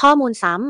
ข้อมูลซ้ำ